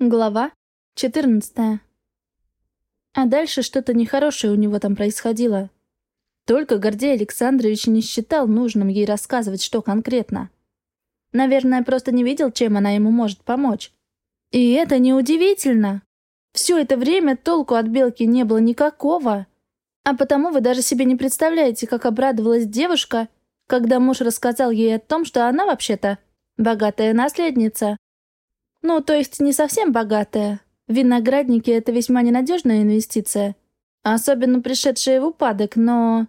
Глава 14. А дальше что-то нехорошее у него там происходило. Только Гордей Александрович не считал нужным ей рассказывать, что конкретно. Наверное, просто не видел, чем она ему может помочь. И это неудивительно. Все это время толку от Белки не было никакого. А потому вы даже себе не представляете, как обрадовалась девушка, когда муж рассказал ей о том, что она вообще-то богатая наследница. Ну, то есть не совсем богатая. Виноградники — это весьма ненадежная инвестиция. Особенно пришедшая в упадок, но...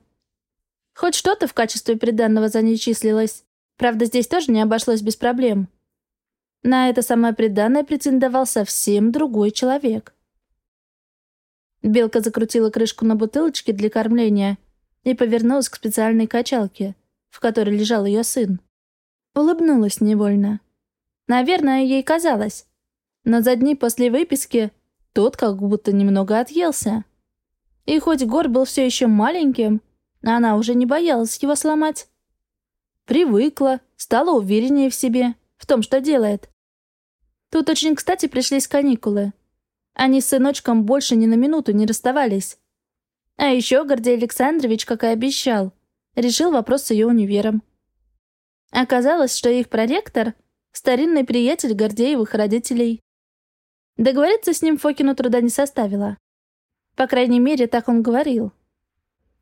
Хоть что-то в качестве приданного за ней числилось. Правда, здесь тоже не обошлось без проблем. На это самое приданное претендовал совсем другой человек. Белка закрутила крышку на бутылочке для кормления и повернулась к специальной качалке, в которой лежал ее сын. Улыбнулась невольно. Наверное, ей казалось. Но за дни после выписки тот как будто немного отъелся. И хоть Гор был все еще маленьким, она уже не боялась его сломать. Привыкла, стала увереннее в себе, в том, что делает. Тут очень кстати пришлись каникулы. Они с сыночком больше ни на минуту не расставались. А еще Гордей Александрович, как и обещал, решил вопрос с ее универом. Оказалось, что их проректор — Старинный приятель Гордеевых родителей. Договориться с ним Фокину труда не составило. По крайней мере, так он говорил.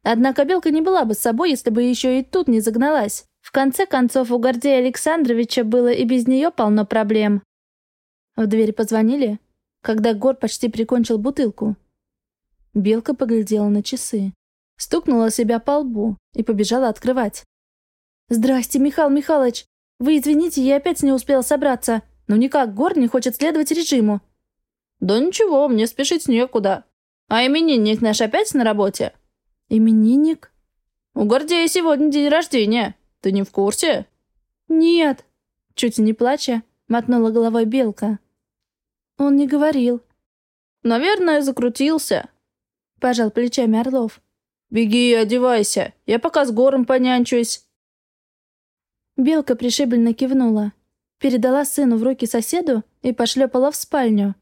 Однако Белка не была бы с собой, если бы еще и тут не загналась. В конце концов, у Гордея Александровича было и без нее полно проблем. В дверь позвонили, когда Гор почти прикончил бутылку. Белка поглядела на часы, стукнула себя по лбу и побежала открывать. «Здрасте, Михаил Михайлович! Вы извините, я опять не успела собраться. Но никак Гор не хочет следовать режиму». «Да ничего, мне спешить некуда. А именинник наш опять на работе?» «Именинник?» «У Гордея сегодня день рождения. Ты не в курсе?» «Нет», — чуть не плача, мотнула головой Белка. «Он не говорил». «Наверное, закрутился», — пожал плечами Орлов. «Беги и одевайся, я пока с Гором понянчусь». Белка пришибленно кивнула, передала сыну в руки соседу и пошлепала в спальню,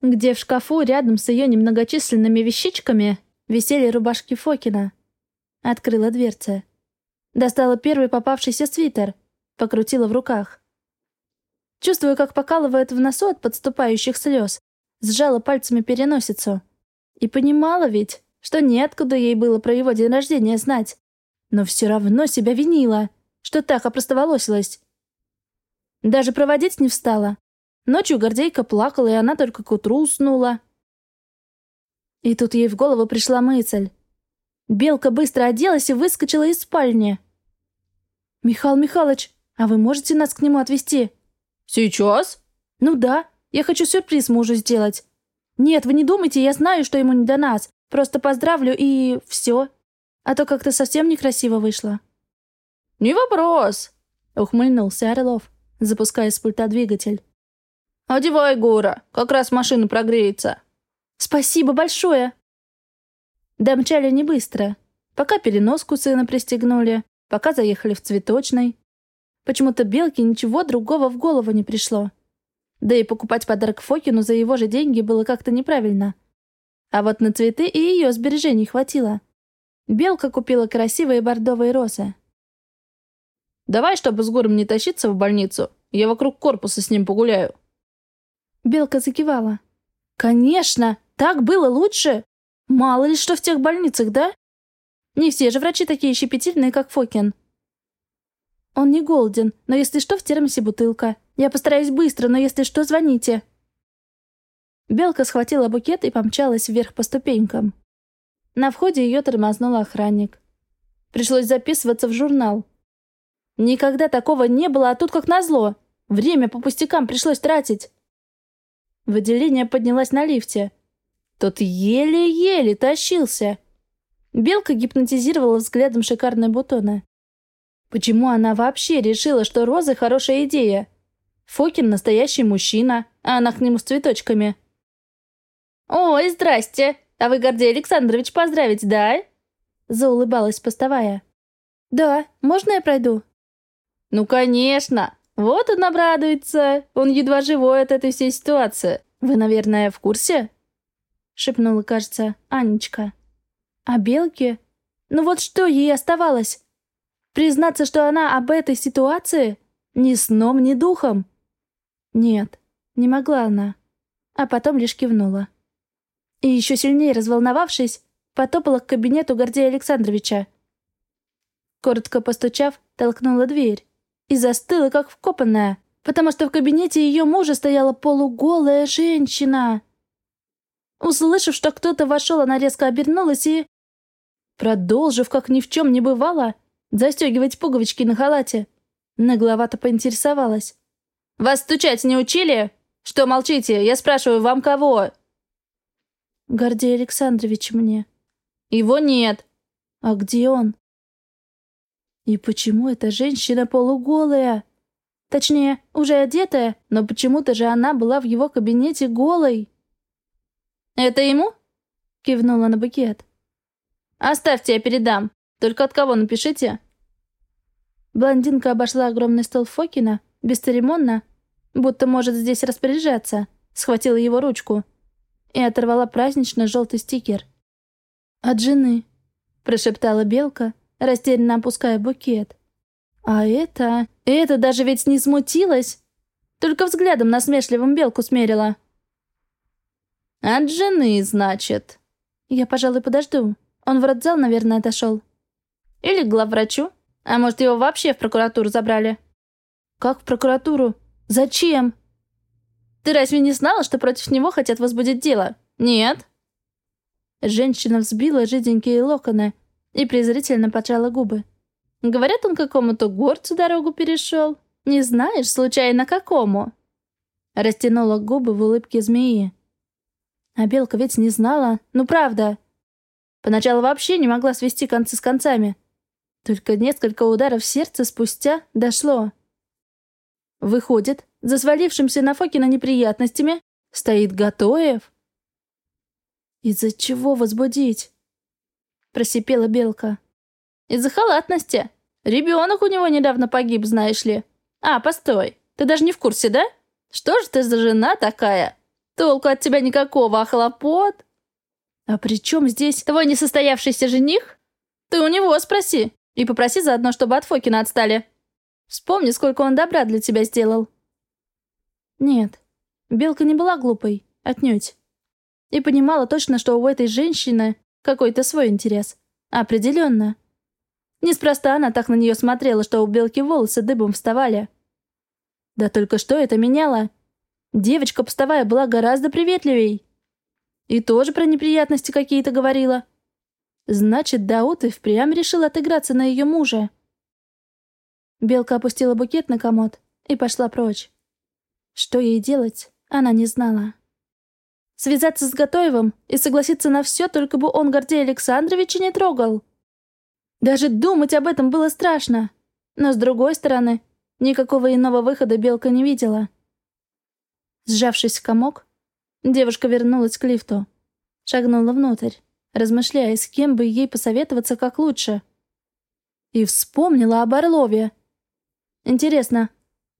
где в шкафу рядом с ее немногочисленными вещичками висели рубашки Фокина. Открыла дверцы. Достала первый попавшийся свитер, покрутила в руках. Чувствую, как покалывает в носу от подступающих слез, сжала пальцами переносицу. И понимала ведь, что неоткуда ей было про его день рождения знать. Но все равно себя винила что так опростоволосилась. Даже проводить не встала. Ночью Гордейка плакала, и она только к утру уснула. И тут ей в голову пришла мысль. Белка быстро оделась и выскочила из спальни. «Михаил Михайлович, а вы можете нас к нему отвезти?» «Сейчас?» «Ну да, я хочу сюрприз мужу сделать. Нет, вы не думайте, я знаю, что ему не до нас. Просто поздравлю и все. А то как-то совсем некрасиво вышло». «Не вопрос», — ухмыльнулся Орлов, запуская с пульта двигатель. «Одевай, Гора, как раз машина прогреется». «Спасибо большое!» Домчали не быстро. Пока переноску сына пристегнули, пока заехали в цветочный. Почему-то Белке ничего другого в голову не пришло. Да и покупать подарок Фокину за его же деньги было как-то неправильно. А вот на цветы и ее сбережений хватило. Белка купила красивые бордовые розы. Давай, чтобы с гором не тащиться в больницу, я вокруг корпуса с ним погуляю». Белка закивала. «Конечно! Так было лучше! Мало ли что в тех больницах, да? Не все же врачи такие щепетильные, как Фокин». «Он не голоден, но если что, в термосе бутылка. Я постараюсь быстро, но если что, звоните». Белка схватила букет и помчалась вверх по ступенькам. На входе ее тормознул охранник. Пришлось записываться в журнал. Никогда такого не было, а тут как назло. Время по пустякам пришлось тратить. В отделение поднялась на лифте. Тот еле-еле тащился. Белка гипнотизировала взглядом шикарные бутоны. Почему она вообще решила, что розы — хорошая идея? Фокин — настоящий мужчина, а она к нему с цветочками. «Ой, здрасте! А вы, Гордей Александрович, поздравить, да?» Заулыбалась постовая. «Да, можно я пройду?» «Ну, конечно! Вот он обрадуется. Он едва живой от этой всей ситуации. Вы, наверное, в курсе?» Шепнула, кажется, Анечка. «А белки? Ну вот что ей оставалось? Признаться, что она об этой ситуации? Ни сном, ни духом?» Нет, не могла она. А потом лишь кивнула. И еще сильнее разволновавшись, потопала к кабинету Гордея Александровича. Коротко постучав, толкнула дверь и застыла, как вкопанная, потому что в кабинете ее мужа стояла полуголая женщина. Услышав, что кто-то вошел, она резко обернулась и, продолжив, как ни в чем не бывало, застегивать пуговички на халате, нагловато поинтересовалась. «Вас стучать не учили? Что молчите? Я спрашиваю, вам кого?» «Гордей Александрович мне». «Его нет». «А где он?» И почему эта женщина полуголая? Точнее, уже одетая, но почему-то же она была в его кабинете голой. «Это ему?» — кивнула на букет. «Оставьте, я передам. Только от кого напишите?» Блондинка обошла огромный стол Фокина, бесцеремонно, будто может здесь распоряжаться, схватила его ручку и оторвала празднично желтый стикер. «От жены», — прошептала Белка, растерянно опуская букет. А это... Это даже ведь не смутилась. Только взглядом насмешливым белку смерила. «От жены, значит?» «Я, пожалуй, подожду. Он в родзал, наверное, отошел». «Или к главврачу? А может, его вообще в прокуратуру забрали?» «Как в прокуратуру? Зачем?» «Ты разве не знала, что против него хотят возбудить дело? Нет?» Женщина взбила жиденькие локоны, и презрительно поджала губы. «Говорят, он какому-то горцу дорогу перешел. Не знаешь, случайно, какому?» Растянула губы в улыбке змеи. А белка ведь не знала, ну правда. Поначалу вообще не могла свести концы с концами. Только несколько ударов сердца спустя дошло. Выходит, за свалившимся на Фокина неприятностями стоит Готоев. Из-за чего возбудить? Просипела белка. «Из-за халатности. Ребенок у него недавно погиб, знаешь ли. А, постой, ты даже не в курсе, да? Что же ты за жена такая? Толку от тебя никакого, а хлопот?» «А при чем здесь твой несостоявшийся жених? Ты у него спроси. И попроси заодно, чтобы от Фокина отстали. Вспомни, сколько он добра для тебя сделал». Нет, Белка не была глупой, отнюдь. И понимала точно, что у этой женщины какой-то свой интерес. Определенно. Неспроста она так на нее смотрела, что у белки волосы дыбом вставали. Да только что это меняло? Девочка постовая была гораздо приветливей. И тоже про неприятности какие-то говорила. Значит, Дауд и впрямь решил отыграться на ее мужа. Белка опустила букет на комод и пошла прочь. Что ей делать, она не знала. Связаться с Готоевым и согласиться на все, только бы он Гордея Александровича не трогал. Даже думать об этом было страшно. Но, с другой стороны, никакого иного выхода Белка не видела. Сжавшись в комок, девушка вернулась к лифту. Шагнула внутрь, размышляя, с кем бы ей посоветоваться как лучше. И вспомнила об Орлове. Интересно,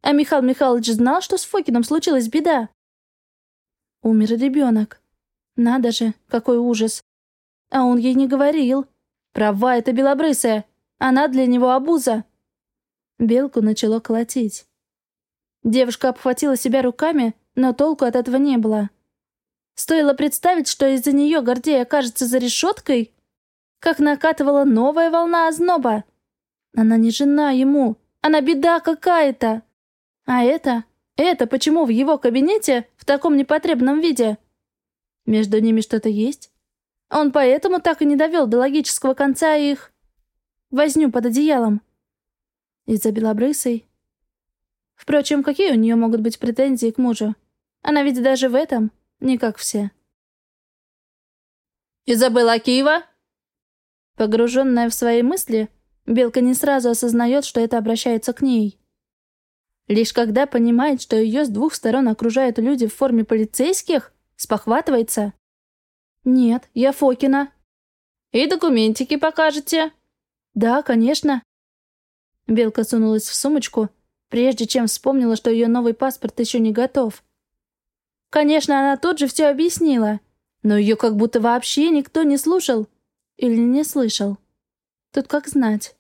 а Михаил Михайлович знал, что с Фокином случилась беда? Умер ребенок. Надо же, какой ужас. А он ей не говорил. Права это белобрысая. Она для него обуза. Белку начало колотить. Девушка обхватила себя руками, но толку от этого не было. Стоило представить, что из-за нее Гордей окажется за решеткой, как накатывала новая волна озноба. Она не жена ему, она беда какая-то. А это это почему в его кабинете в таком непотребном виде? Между ними что-то есть? Он поэтому так и не довел до логического конца их... Возню под одеялом. Из-за белобрысой. Впрочем, какие у нее могут быть претензии к мужу? Она ведь даже в этом не как все. «Изабелла Киева?» Погруженная в свои мысли, Белка не сразу осознает, что это обращается к ней. Лишь когда понимает, что ее с двух сторон окружают люди в форме полицейских, спохватывается. «Нет, я Фокина». «И документики покажете?» «Да, конечно». Белка сунулась в сумочку прежде чем вспомнила, что ее новый паспорт еще не готов. Конечно, она тут же все объяснила, но ее как будто вообще никто не слушал или не слышал. Тут как знать.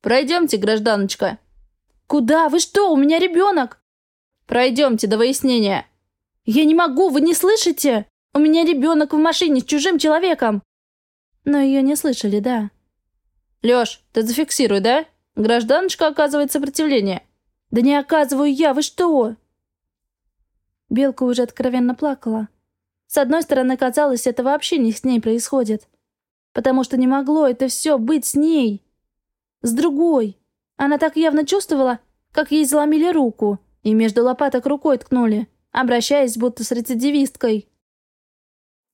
«Пройдемте, гражданочка». «Куда? Вы что? У меня ребенок!» «Пройдемте до выяснения». «Я не могу, вы не слышите? У меня ребенок в машине с чужим человеком!» Но ее не слышали, да. «Лёш, ты зафиксируй, да? Гражданочка оказывает сопротивление». «Да не оказываю я, вы что?» Белка уже откровенно плакала. С одной стороны, казалось, это вообще не с ней происходит. Потому что не могло это все быть с ней. С другой. Она так явно чувствовала, как ей заломили руку и между лопаток рукой ткнули, обращаясь будто с рецидивисткой.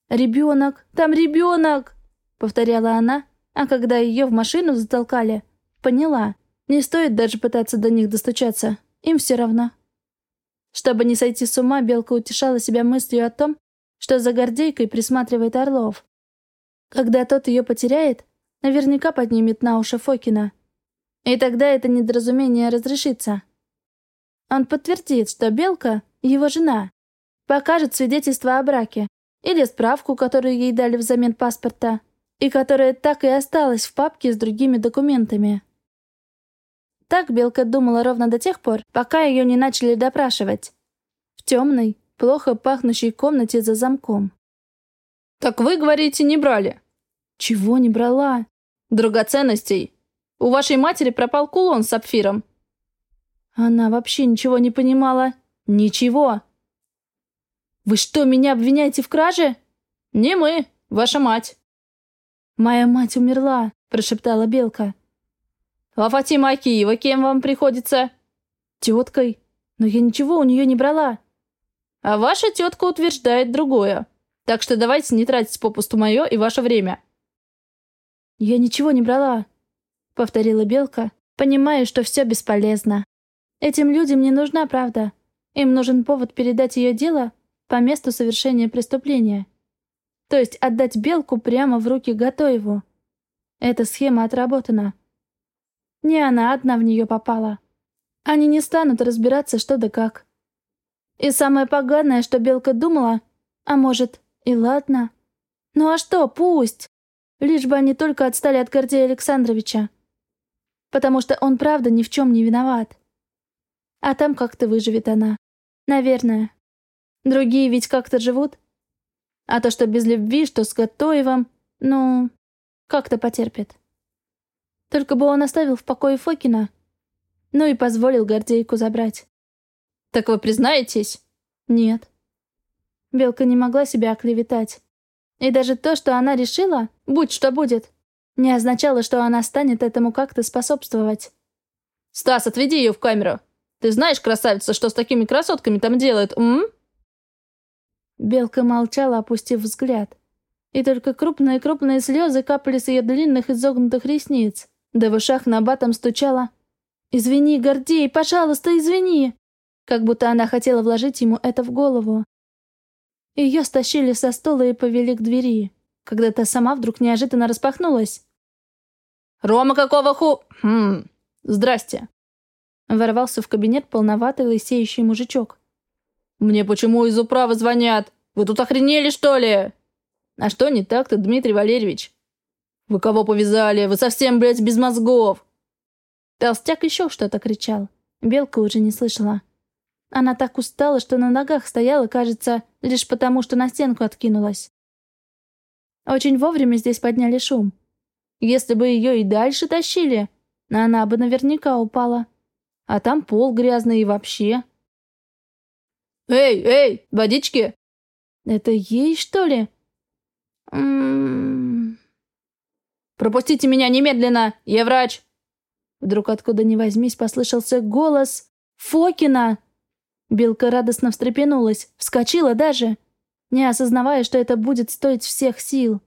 «Ребенок! Там ребенок!» — повторяла она, а когда ее в машину затолкали, поняла, не стоит даже пытаться до них достучаться, им все равно. Чтобы не сойти с ума, Белка утешала себя мыслью о том, что за Гордейкой присматривает Орлов. Когда тот ее потеряет, наверняка поднимет на уши Фокина. И тогда это недоразумение разрешится. Он подтвердит, что Белка — его жена, покажет свидетельство о браке или справку, которую ей дали взамен паспорта, и которая так и осталась в папке с другими документами. Так Белка думала ровно до тех пор, пока ее не начали допрашивать. В темной, плохо пахнущей комнате за замком. «Так вы, говорите, не брали?» «Чего не брала?» «Драгоценностей. У вашей матери пропал кулон с сапфиром». Она вообще ничего не понимала. Ничего. «Вы что, меня обвиняете в краже?» «Не мы, ваша мать». «Моя мать умерла», — прошептала Белка. «А Фатима Акиева кем вам приходится?» «Теткой. Но я ничего у нее не брала». «А ваша тетка утверждает другое. Так что давайте не тратить попусту мое и ваше время». «Я ничего не брала», — повторила Белка, понимая, что все бесполезно. «Этим людям не нужна правда. Им нужен повод передать ее дело по месту совершения преступления. То есть отдать Белку прямо в руки Готоеву. Эта схема отработана. Не она одна в нее попала. Они не станут разбираться, что да как. И самое поганое, что Белка думала, а может, и ладно. Ну а что, пусть. Лишь бы они только отстали от Гордея Александровича. Потому что он правда ни в чем не виноват. А там как-то выживет она. Наверное. Другие ведь как-то живут. А то, что без любви, что с Готоевым, ну, как-то потерпит. Только бы он оставил в покое Фокина. Ну и позволил Гордейку забрать. «Так вы признаетесь?» «Нет». Белка не могла себя оклеветать. И даже то, что она решила, будь что будет, не означало, что она станет этому как-то способствовать. «Стас, отведи ее в камеру. Ты знаешь, красавица, что с такими красотками там делают, м?» Белка молчала, опустив взгляд. И только крупные-крупные слезы капали с ее длинных изогнутых ресниц. Да в ушах на батом стучала «Извини, Гордей, пожалуйста, извини!» Как будто она хотела вложить ему это в голову. Ее стащили со стола и повели к двери, когда та сама вдруг неожиданно распахнулась. «Рома, какого ху...» «Хм... Здрасте!» Ворвался в кабинет полноватый лысеющий мужичок. «Мне почему из управы звонят? Вы тут охренели, что ли?» «А что не так-то, Дмитрий Валерьевич?» «Вы кого повязали? Вы совсем, блядь, без мозгов!» Толстяк еще что-то кричал. Белка уже не слышала. Она так устала, что на ногах стояла, кажется, лишь потому, что на стенку откинулась. Очень вовремя здесь подняли шум. Если бы ее и дальше тащили, она бы наверняка упала. А там пол грязный и вообще. «Эй, эй, водички!» «Это ей, что ли?» М -м -м. «Пропустите меня немедленно! Я врач!» Вдруг откуда ни возьмись послышался голос Фокина. Белка радостно встрепенулась, вскочила даже, не осознавая, что это будет стоить всех сил.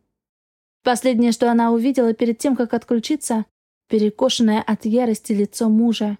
Последнее, что она увидела перед тем, как отключиться, перекошенное от ярости лицо мужа.